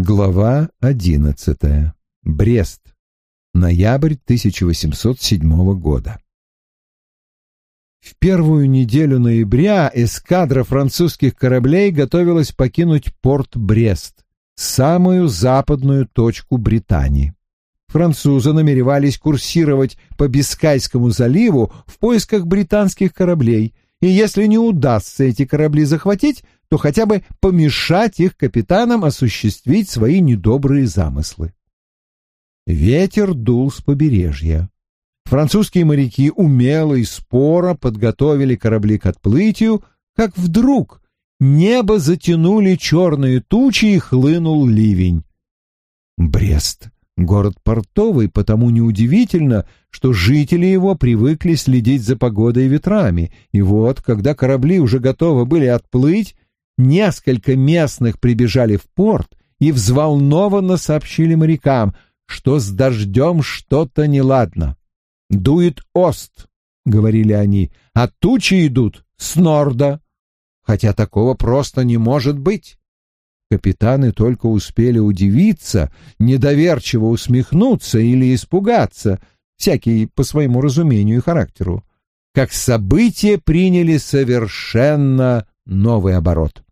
Глава одиннадцатая. Брест. Ноябрь 1807 года. В первую неделю ноября эскадра французских кораблей готовилась покинуть порт Брест, самую западную точку Британии. Французы намеревались курсировать по Бискайскому заливу в поисках британских кораблей, и если не удастся эти корабли захватить, то хотя бы помешать их капитанам осуществить свои недобрые замыслы. Ветер дул с побережья. Французские моряки умело и споро подготовили корабли к отплытию, как вдруг небо затянули черные тучи и хлынул ливень. Брест — город портовый, потому неудивительно, что жители его привыкли следить за погодой и ветрами, и вот, когда корабли уже готовы были отплыть, Несколько местных прибежали в порт и взволнованно сообщили морякам, что с дождем что-то неладно. «Дует ост», — говорили они, — «а тучи идут с норда». Хотя такого просто не может быть. Капитаны только успели удивиться, недоверчиво усмехнуться или испугаться, всякий по своему разумению и характеру, как события приняли совершенно новый оборот.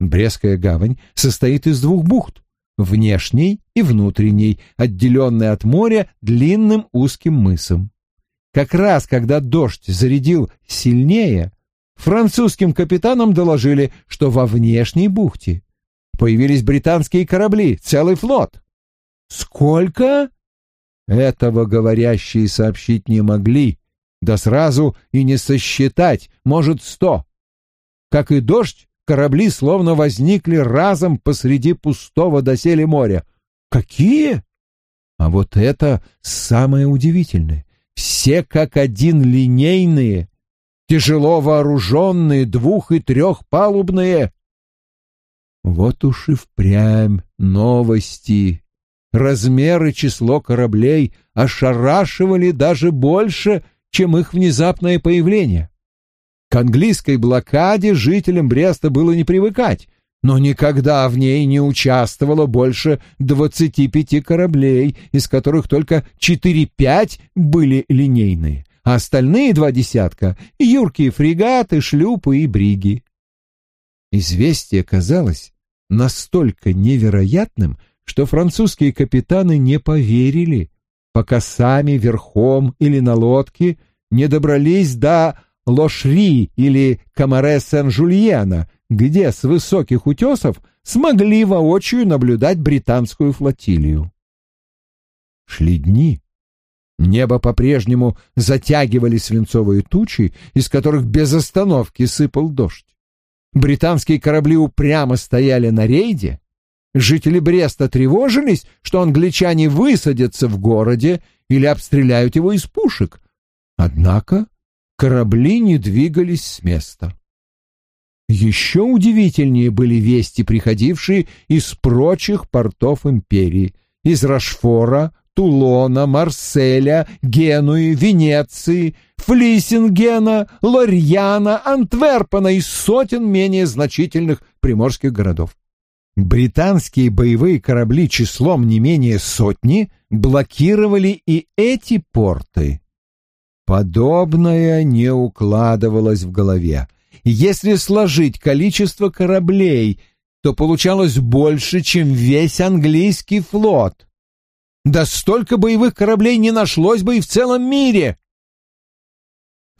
Брестская гавань состоит из двух бухт, внешней и внутренней, отделенной от моря длинным узким мысом. Как раз когда дождь зарядил сильнее, французским капитанам доложили, что во внешней бухте появились британские корабли, целый флот. Сколько? Этого говорящие сообщить не могли, да сразу и не сосчитать, может, сто. Как и дождь, корабли словно возникли разом посреди пустого доселе моря. Какие? А вот это самое удивительное. Все как один линейные, тяжело вооруженные, двух- и трехпалубные. Вот уж и впрямь новости. Размер и число кораблей ошарашивали даже больше, чем их внезапное появление. К английской блокаде жителям Бреста было не привыкать, но никогда в ней не участвовало больше двадцати пяти кораблей, из которых только четыре-пять были линейные, а остальные два десятка — юркие фрегаты, шлюпы и бриги. Известие казалось настолько невероятным, что французские капитаны не поверили, пока сами верхом или на лодке не добрались до Лошри или Камаре Сен-Жульена, где с высоких утесов смогли воочию наблюдать британскую флотилию. Шли дни. Небо по-прежнему затягивали свинцовые тучи, из которых без остановки сыпал дождь. Британские корабли упрямо стояли на рейде. Жители Бреста тревожились, что англичане высадятся в городе или обстреляют его из пушек. Однако корабли не двигались с места. Еще удивительнее были вести, приходившие из прочих портов империи, из Рашфора, Тулона, Марселя, Генуи, Венеции, Флиссингена, Лорьяна, Антверпена и сотен менее значительных приморских городов. Британские боевые корабли числом не менее сотни блокировали и эти порты. Подобное не укладывалось в голове. Если сложить количество кораблей, то получалось больше, чем весь английский флот. Да столько боевых кораблей не нашлось бы и в целом мире.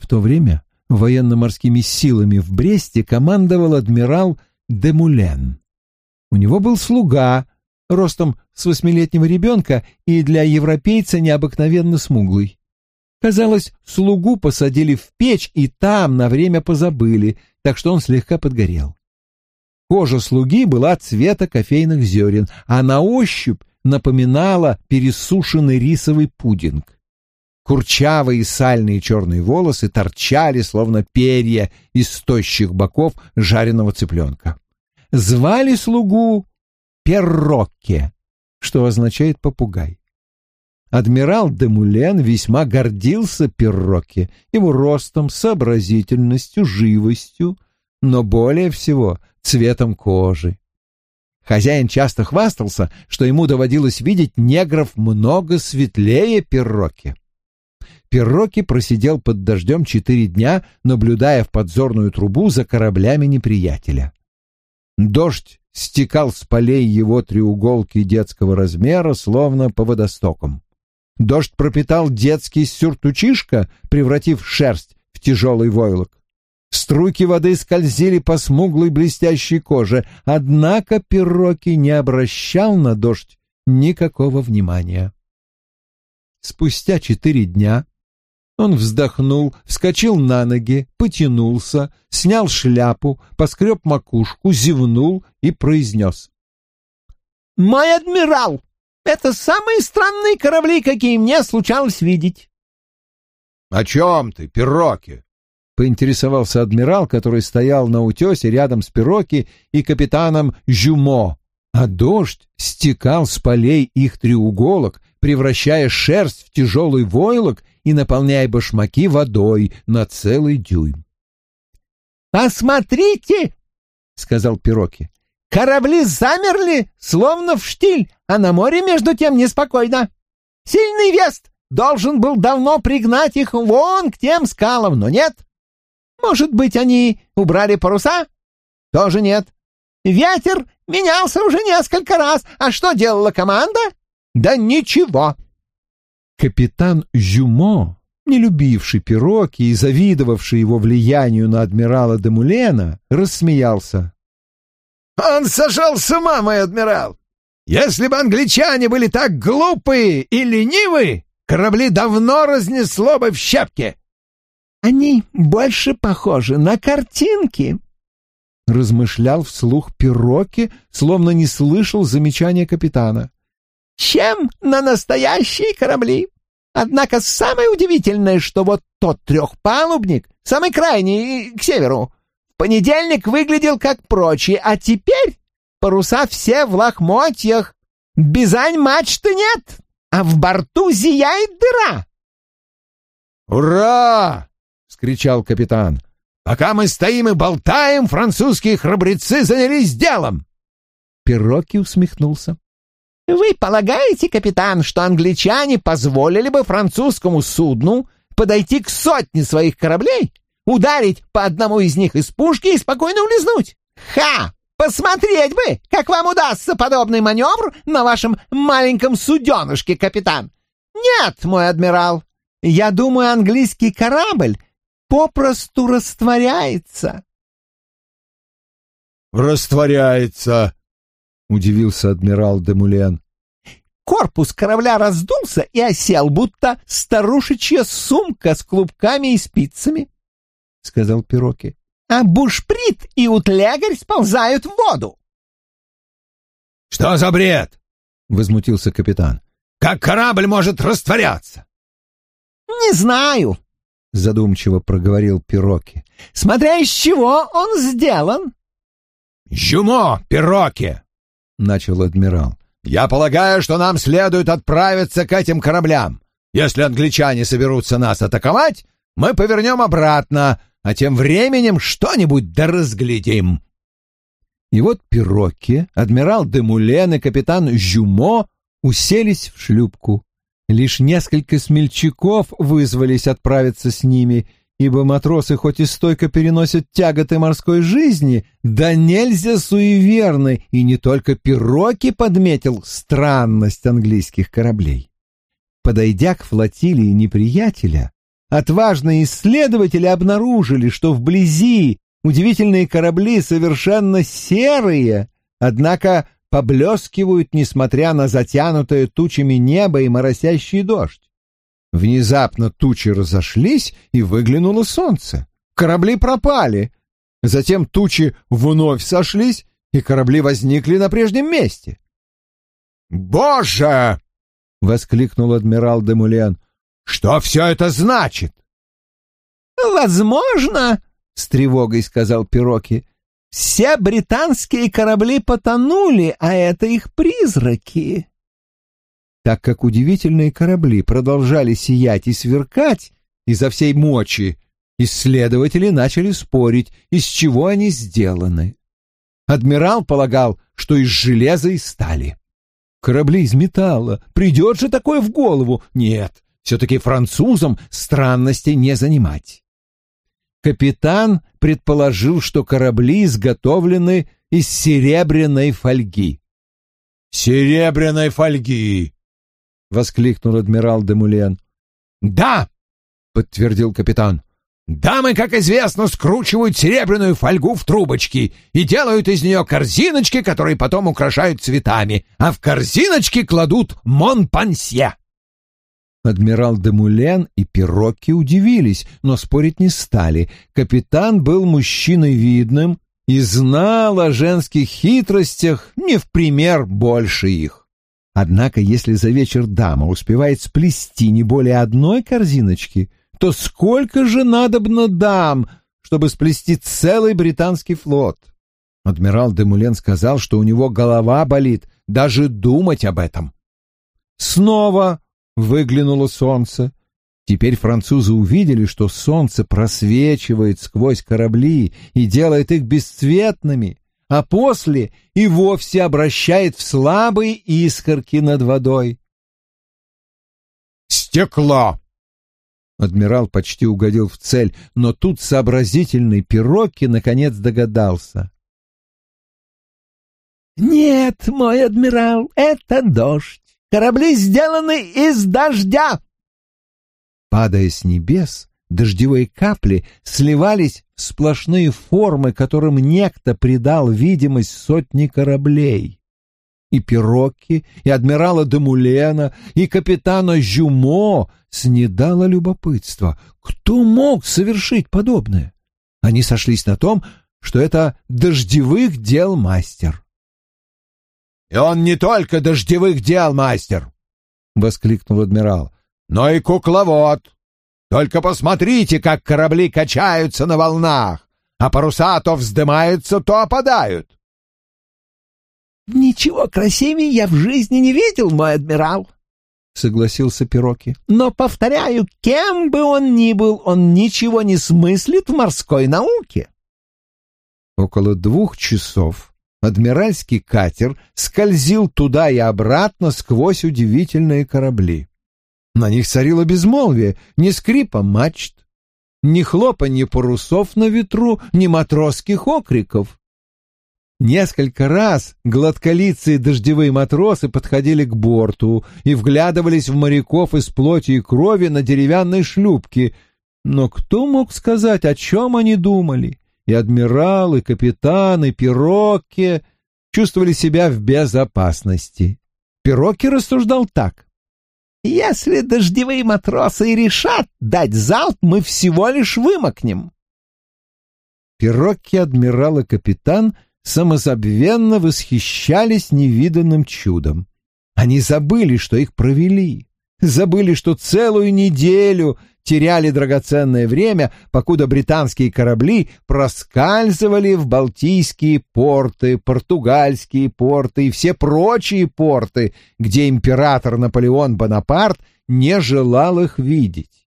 В то время военно-морскими силами в Бресте командовал адмирал Демулен. У него был слуга, ростом с восьмилетнего ребенка и для европейца необыкновенно смуглый. Казалось, слугу посадили в печь и там на время позабыли, так что он слегка подгорел. Кожа слуги была цвета кофейных зерен, а на ощупь напоминала пересушенный рисовый пудинг. Курчавые сальные черные волосы торчали, словно перья из тощих боков жареного цыпленка. Звали слугу Перрокке, что означает попугай. Адмирал Демулен весьма гордился Перроке, его ростом, сообразительностью, живостью, но более всего цветом кожи. Хозяин часто хвастался, что ему доводилось видеть негров много светлее Перроки. Перроки просидел под дождем четыре дня, наблюдая в подзорную трубу за кораблями неприятеля. Дождь стекал с полей его треуголки детского размера, словно по водостокам. Дождь пропитал детский сюртучишка, превратив шерсть в тяжелый войлок. Струйки воды скользили по смуглой блестящей коже, однако Пироки не обращал на дождь никакого внимания. Спустя четыре дня он вздохнул, вскочил на ноги, потянулся, снял шляпу, поскреб макушку, зевнул и произнес. «Мой адмирал, это самые странные корабли, какие мне случалось видеть». «О чем ты, Пироки?» — поинтересовался адмирал, который стоял на утесе рядом с Пироки и капитаном Жюмо, а дождь стекал с полей их треуголок, превращая шерсть в тяжелый войлок и наполняя башмаки водой на целый дюйм. «Посмотрите!» — сказал Пироки. «Корабли замерли, словно в штиль, а на море между тем неспокойно. Сильный вест должен был давно пригнать их вон к тем скалам, но нет. Может быть, они убрали паруса? Тоже нет. Ветер менялся уже несколько раз. А что делала команда? Да ничего. Капитан Жюмо, не любивший Пироки и завидовавший его влиянию на адмирала Демулена, рассмеялся. «Он сошел с ума, мой адмирал! Если бы англичане были так глупые и ленивы, корабли давно разнесло бы в щепки!» Они больше похожи на картинки, — размышлял вслух Пироки, словно не слышал замечания капитана. — Чем на настоящие корабли? Однако самое удивительное, что вот тот трехпалубник, самый крайний, к северу, в понедельник выглядел как прочие, а теперь паруса все в лохмотьях, бизань мачты нет, а в борту зияет дыра. «Ура!» — скричал капитан. «Пока мы стоим и болтаем, французские храбрецы занялись делом!» Пирокки усмехнулся. «Вы полагаете, капитан, что англичане позволили бы французскому судну подойти к сотне своих кораблей, ударить по одному из них из пушки и спокойно улизнуть? Ха! Посмотреть бы, как вам удастся подобный маневр на вашем маленьком суденышке, капитан! Нет, мой адмирал, я думаю, английский корабль попросту растворяется. «Растворяется!» — удивился адмирал Демулен. Корпус корабля раздулся и осел, будто старушечья сумка с клубками и спицами, — сказал Пироки. А бушприт и утлягарь сползают в воду. — Что за бред? — возмутился капитан. — Как корабль может растворяться? — Не знаю, задумчиво проговорил Пироки. Смотря из чего он сделан. Жюмо, Пироки, начал адмирал. Я полагаю, что нам следует отправиться к этим кораблям. Если англичане соберутся нас атаковать, мы повернем обратно, а тем временем что-нибудь да разглядим. И вот Пироки, адмирал Демулен и капитан Жюмо уселись в шлюпку. Лишь несколько смельчаков вызвались отправиться с ними, ибо матросы хоть и стойко переносят тяготы морской жизни, да нельзя суеверны, и не только Пироки подметил странность английских кораблей. Подойдя к флотилии неприятеля, отважные исследователи обнаружили, что вблизи удивительные корабли совершенно серые, однако поблескивают, несмотря на затянутое тучами небо и моросящий дождь. Внезапно тучи разошлись, и выглянуло солнце. Корабли пропали. Затем тучи вновь сошлись, и корабли возникли на прежнем месте. «Боже!» — воскликнул адмирал Демулен. «Что все это значит?» «Возможно, — с тревогой сказал Пироки, все британские корабли потонули, а это их призраки. Так как удивительные корабли продолжали сиять и сверкать изо всей мочи, исследователи начали спорить, из чего они сделаны. Адмирал полагал, что из железа и стали. Корабли из металла. Придет же такое в голову? Нет, все-таки французам странностей не занимать. Капитан предположил, что корабли изготовлены из серебряной фольги. «Серебряной фольги!» — воскликнул адмирал Демулен. «Да!» — подтвердил капитан. «Дамы, как известно, скручивают серебряную фольгу в трубочки и делают из нее корзиночки, которые потом украшают цветами, а в корзиночки кладут монпансье». Адмирал Демулен и Пирокки удивились, но спорить не стали. Капитан был мужчиной видным и знал о женских хитростях не в пример больше их. Однако, если за вечер дама успевает сплести не более одной корзиночки, то сколько же надобно дам, чтобы сплести целый британский флот? Адмирал Демулен сказал, что у него голова болит даже думать об этом. Снова выглянуло солнце. Теперь французы увидели, что солнце просвечивает сквозь корабли и делает их бесцветными, а после и вовсе обращает в слабые искорки над водой. «Стекло!» Адмирал почти угодил в цель, но тут сообразительный Пирокки наконец догадался. «Нет, мой адмирал, это дождь. Корабли сделаны из дождя!» Падая с небес, дождевые капли сливались в сплошные формы, которым некто придал видимость сотни кораблей. И Пирокки, и адмирала Демулена, и капитана Жюмо снедало любопытство. Кто мог совершить подобное? Они сошлись на том, что это дождевых дел мастер. «И он не только дождевых дел мастер!» — воскликнул адмирал. «Но и кукловод! Только посмотрите, как корабли качаются на волнах, а паруса то вздымаются, то опадают!» «Ничего красивее я в жизни не видел, мой адмирал!» — согласился Пироки. «Но, повторяю, кем бы он ни был, он ничего не смыслит в морской науке». Около двух часов адмиральский катер скользил туда и обратно сквозь удивительные корабли. На них царило безмолвие, ни скрипа мачт, ни хлопанье парусов на ветру, ни матросских окриков. Несколько раз гладколицые дождевые матросы подходили к борту и вглядывались в моряков из плоти и крови на деревянной шлюпке, но кто мог сказать, о чем они думали? и адмирал, и капитан, и Пирокки чувствовали себя в безопасности. Пирокки рассуждал так. «Если дождевые матросы и решат дать залп, мы всего лишь вымокнем». Пирокки, адмирал и капитан самозабвенно восхищались невиданным чудом. Они забыли, что их провели, забыли, что целую неделю теряли драгоценное время, покуда британские корабли проскальзывали в Балтийские порты, португальские порты и все прочие порты, где император Наполеон Бонапарт не желал их видеть.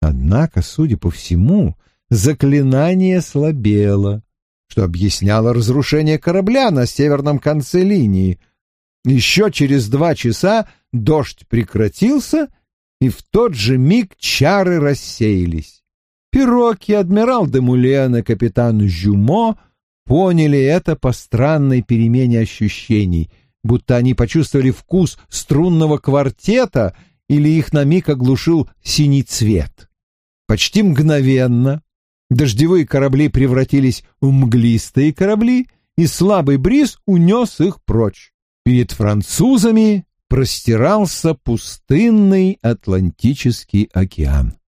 Однако, судя по всему, заклинание слабело, что объясняло разрушение корабля на северном конце линии. Еще через два часа дождь прекратился, и в тот же миг чары рассеялись. Пироки, адмирал Демулен и капитан Жюмо поняли это по странной перемене ощущений, будто они почувствовали вкус струнного квартета или их на миг оглушил синий цвет. Почти мгновенно дождевые корабли превратились в мглистые корабли, и слабый бриз унес их прочь. Перед французами простирался пустынный Атлантический океан.